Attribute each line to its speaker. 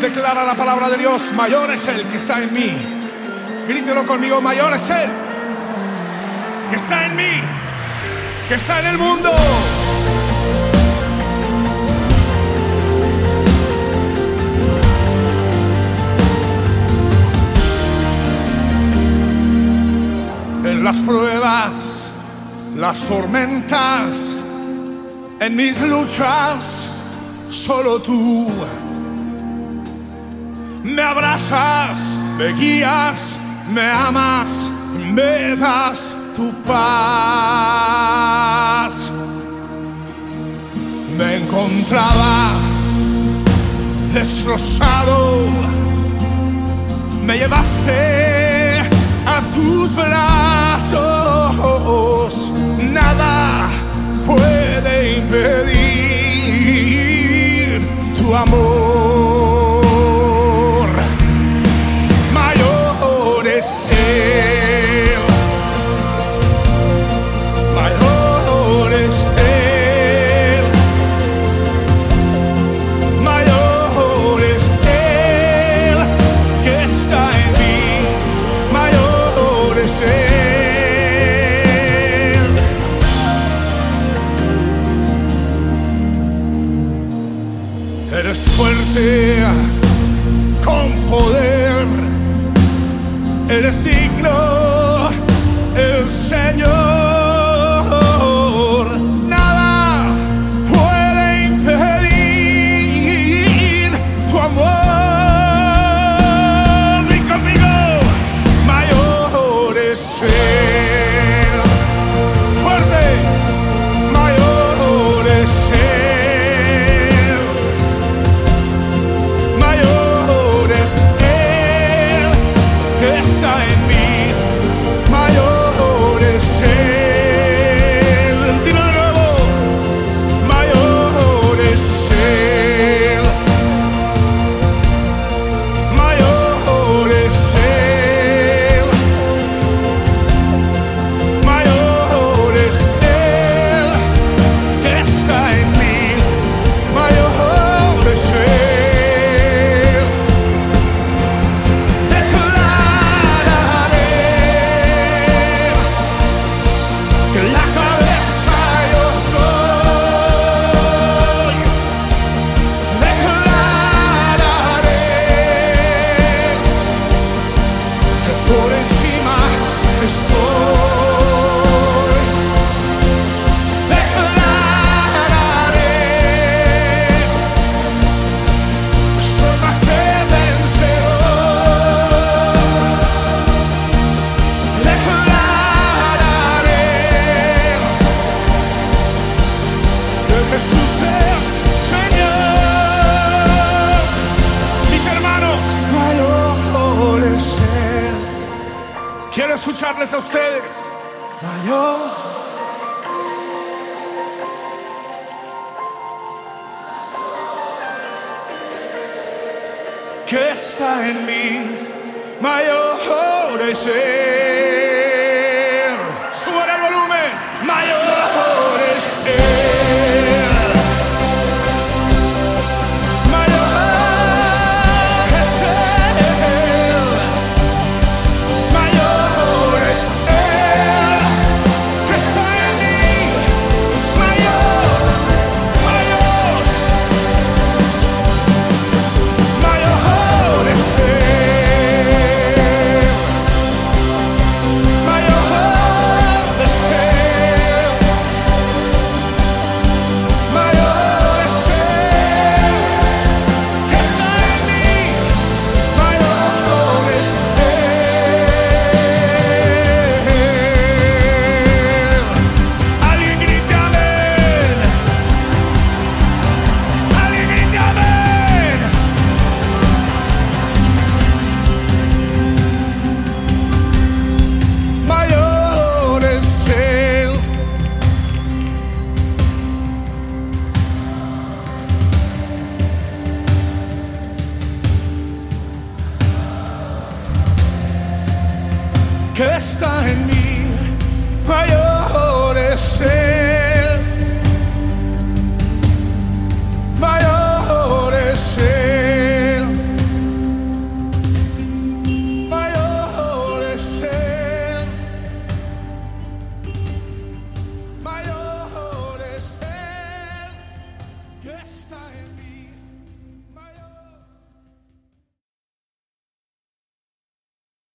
Speaker 1: Declara la palabra de Dios, mayor es Él que está en mí. Grítelo conmigo, mayor es Él que está en mí, que está en el mundo. En las pruebas, las tormentas, en mis luchas, solo tú. Me abrazas, me guías, me amas, me das tu paz. Me encontraba destrozado, me llevaste a tus brazos, nada puede impedir amor. Eres fuerte con poder, eres digno el Señor. Nada puede impedir tu amor. Di conmigo, mayor es por eso Quiero escucharles a ustedes. Mayor. que está en mí, mayor es Él. que está en mí, mayor es